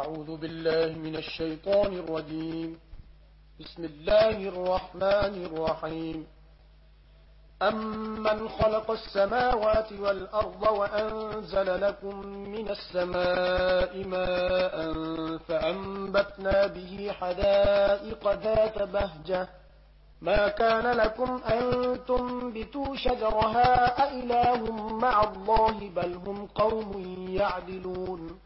أعوذ بالله من الشيطان الرجيم. بسم الله الرحمن الرحيم. أمن خلق السماوات والأرض وأنزل لكم من السماء ماء فأنبتنا به حدائق ذات بهجة. ما كان لكم أن تنبتوا شجرها أإله مع الله بل هم قوم يعدلون.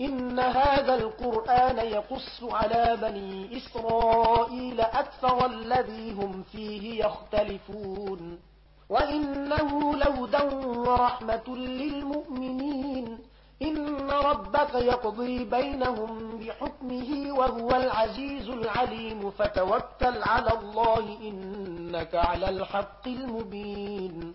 إن هذا القرآن يقص على بني إسرائيل أكثر الذي هم فيه يختلفون. وإنه لودا ورحمة للمؤمنين. إن ربك يقضي بينهم بحكمه وهو العزيز العليم. فتوكل على الله إنك على الحق المبين.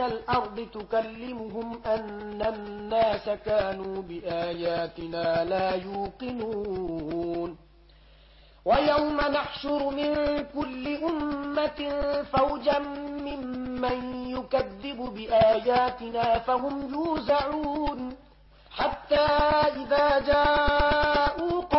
من الأرض تكلمهم أن الناس كانوا بآياتنا لا يوقنون. ويوم نحشر من كل أمة فوجا ممن يكذب بآياتنا فهم يوزعون. حتى إذا جاءوا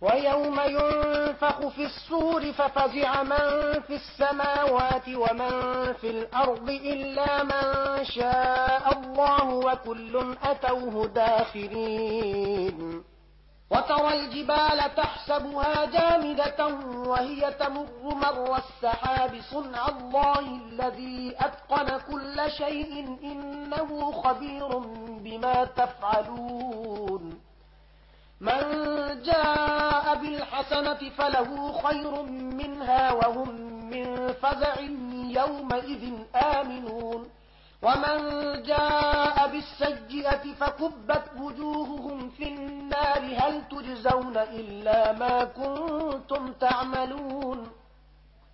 وَيَوْمَ يُنفَخُ فِي الصُّورِ فَفَزِعَ مَن فِي السَّمَاوَاتِ وَمَن فِي الْأَرْضِ إِلَّا مَن شَاءَ اللَّهُ وَكُلٌّ أَتَوْهُ دَاخِرِينَ. وَتَرَى الْجِبَالَ تَحْسَبُهَا جَامِدَةً وَهِيَ تَمُرُّ مَرَّ السَّحَابِ. صُنْعَ اللَّهِ الَّذِي أَتْقَنَ كُلَّ شَيْءٍ إِنَّهُ خَبِيرٌ بِمَا تَفْعَلُونَ. من جاء بالحسنة فله خير منها وهم من فزع يومئذ آمنون. ومن جاء بالسجئة فكبت وجوههم في النار. هل تجزون إلا ما كنتم تعملون؟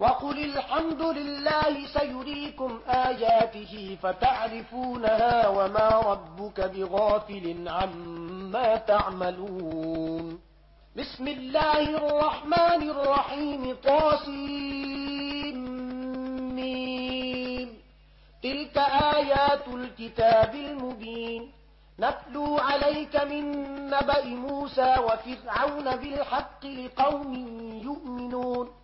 وقل الحمد لله سيريكم آياته فتعرفونها وما ربك بغافل عما تعملون. بسم الله الرحمن الرحيم طاسمين تلك آيات الكتاب المبين. نتلو عليك من نبأ موسى وفرعون بالحق لقوم يؤمنون.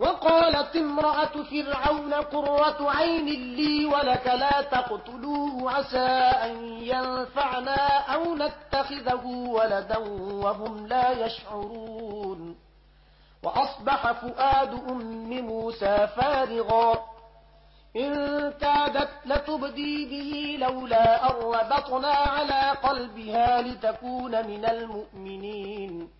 وقالت امرأة فرعون قرة عين لي ولك لا تقتلوه عسى أن ينفعنا أو نتخذه ولدا وهم لا يشعرون. وأصبح فؤاد أم موسى فارغا. إن كادت لتبدي به لولا أربطنا على قلبها لتكون من المؤمنين.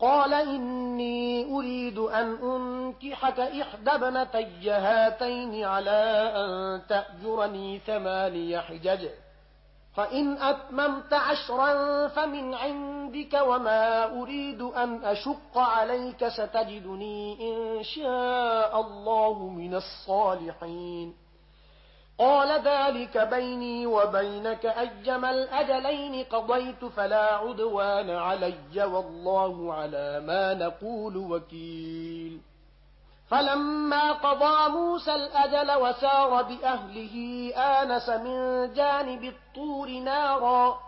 قال إني أريد أن أنكحك إحدى بنتي هاتين على أن تأجرني ثماني حجج. فإن أتممت عشرا فمن عندك وما أريد أن أشق عليك ستجدني إن شاء الله من الصالحين. قال ذلك بيني وبينك أجم الأجلين قضيت فلا عدوان علي والله على ما نقول وكيل. فلما قضى موسى الأجل وسار بأهله آنس من جانب الطور نارا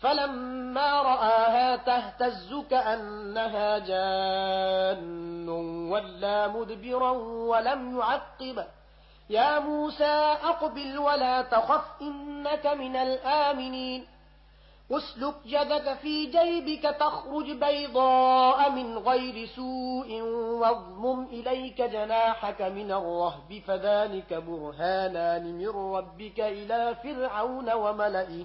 فلما رآها تهتز كأنها جان ولا مدبرا ولم يعقب. يا موسى أقبل ولا تخف إنك من الآمنين. أسلك جذك في جيبك تخرج بيضاء من غير سوء واضمم إليك جناحك من الرهب فذلك برهانان من ربك إلى فرعون وملئه.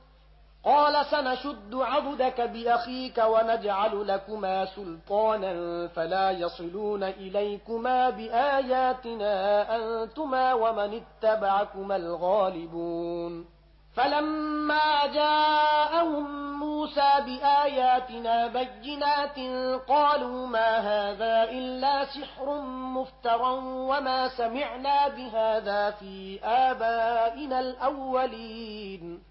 قال سنشد عبدك بأخيك ونجعل لكما سلطانا فلا يصلون إليكما بآياتنا أنتما ومن اتبعكما الغالبون. فلما جاءهم موسى بآياتنا بينات قالوا ما هذا إلا سحر مفترى وما سمعنا بهذا في آبائنا الأولين.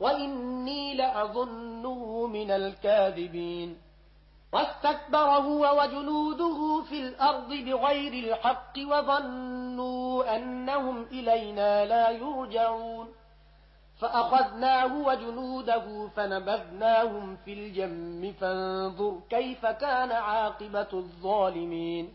وإني لأظنه من الكاذبين واستكبر هو وجنوده في الأرض بغير الحق وظنوا أنهم إلينا لا يرجعون فأخذناه وجنوده فنبذناهم في الجم فانظر كيف كان عاقبة الظالمين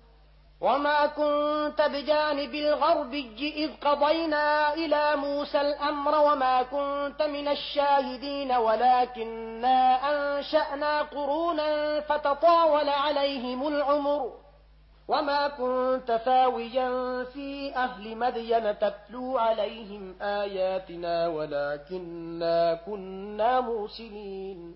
وما كنت بجانب الغربج إذ قضينا إلى موسى الأمر وما كنت من الشاهدين ولكننا أنشأنا قرونا فتطاول عليهم العمر. وما كنت فاوجا في أهل مدين تتلو عليهم آياتنا ولكننا كنا موسلين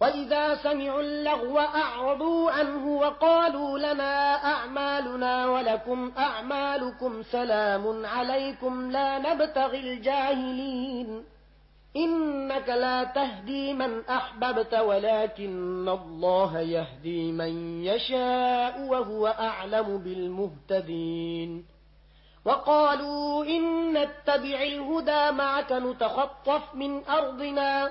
وَإِذَا سَمِعُوا اللَّغْوَ أَعْرَضُوا عَنْهُ وَقَالُوا لَنَا أَعْمَالُنَا وَلَكُمْ أَعْمَالُكُمْ سَلَامٌ عَلَيْكُمْ لَا نَبْتَغِي الْجَاهِلِينَ إِنَّكَ لَا تَهْدِي مَنْ أَحْبَبْتَ وَلَكِنَّ اللَّهَ يَهْدِي مَنْ يَشَاءُ وَهُوَ أَعْلَمُ بِالْمُهْتَدِينَ وَقَالُوا إِنَّ اتَّبِعِ الْهُدَى مَعَكَ نُتَخَطَّفْ مِنْ أَرْضِنَا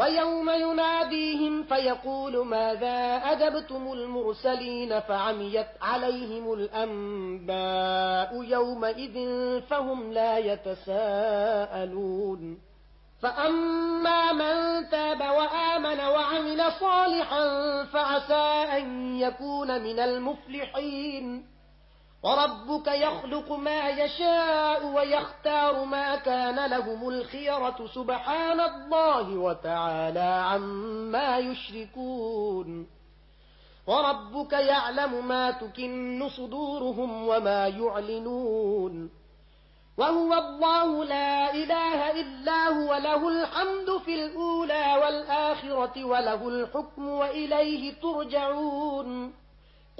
وَيَوْمَ يُنَادِيهِمْ فَيَقُولُ مَاذَا أَجَبْتُمُ الْمُرْسَلِينَ فَعَمِيَتْ عَلَيْهِمُ الْأَنبَاءُ يَوْمَئِذٍ فَهُمْ لَا يَتَسَاءَلُونَ فَأَمَّا مَن تَابَ وَآمَنَ وَعَمِلَ صَالِحًا فَعَسَى أَن يَكُونَ مِنَ الْمُفْلِحِينَ وربك يخلق ما يشاء ويختار ما كان لهم الخيرة. سبحان الله وتعالى عما يشركون. وربك يعلم ما تكن صدورهم وما يعلنون. وهو الله لا إله إلا هو له الحمد في الأولى والآخرة وله الحكم وإليه ترجعون.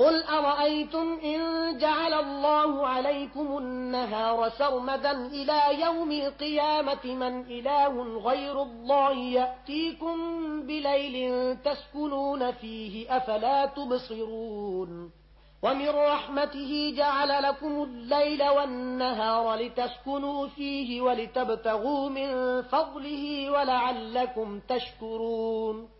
قل أرأيتم إن جعل الله عليكم النهار سرمدا إلى يوم القيامة من إله غير الله يأتيكم بليل تسكنون فيه أفلا تبصرون ومن رحمته جعل لكم الليل والنهار لتسكنوا فيه ولتبتغوا من فضله ولعلكم تشكرون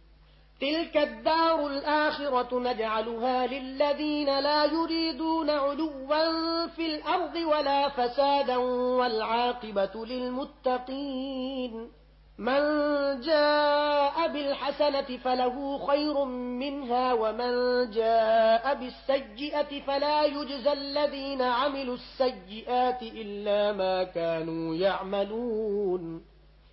تلك الدار الآخرة نجعلها للذين لا يريدون علوا في الأرض ولا فسادا والعاقبة للمتقين. من جاء بالحسنة فله خير منها ومن جاء بالسجئة فلا يجزى الذين عملوا السجئات إلا ما كانوا يعملون.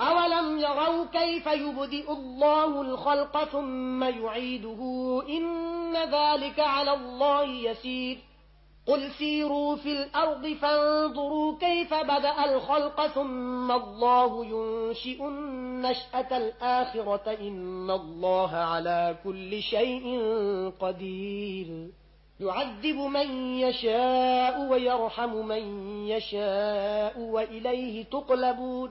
أولم يروا كيف يبدئ الله الخلق ثم يعيده إن ذلك على الله يسير قل سيروا في الأرض فانظروا كيف بدأ الخلق ثم الله ينشئ النشأة الآخرة إن الله على كل شيء قدير يعذب من يشاء ويرحم من يشاء وإليه تقلبون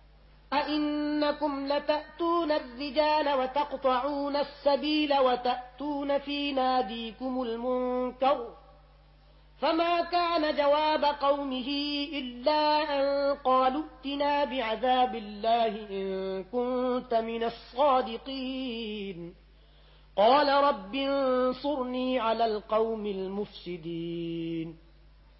أئنكم لتأتون الرجال وتقطعون السبيل وتأتون في ناديكم المنكر فما كان جواب قومه إلا أن قالوا اتنا بعذاب الله إن كنت من الصادقين قال رب انصرني على القوم المفسدين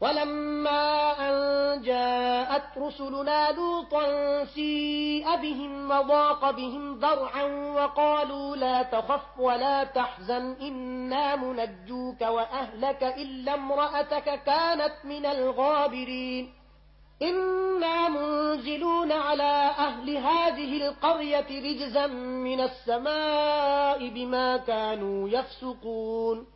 ولما أن جاءت رسلنا لوطا سيء بهم وضاق بهم ضرعا وقالوا لا تخف ولا تحزن إنا منجوك وأهلك إلا امرأتك كانت من الغابرين. إنا منزلون على أهل هذه القرية رجزا من السماء بما كانوا يفسقون.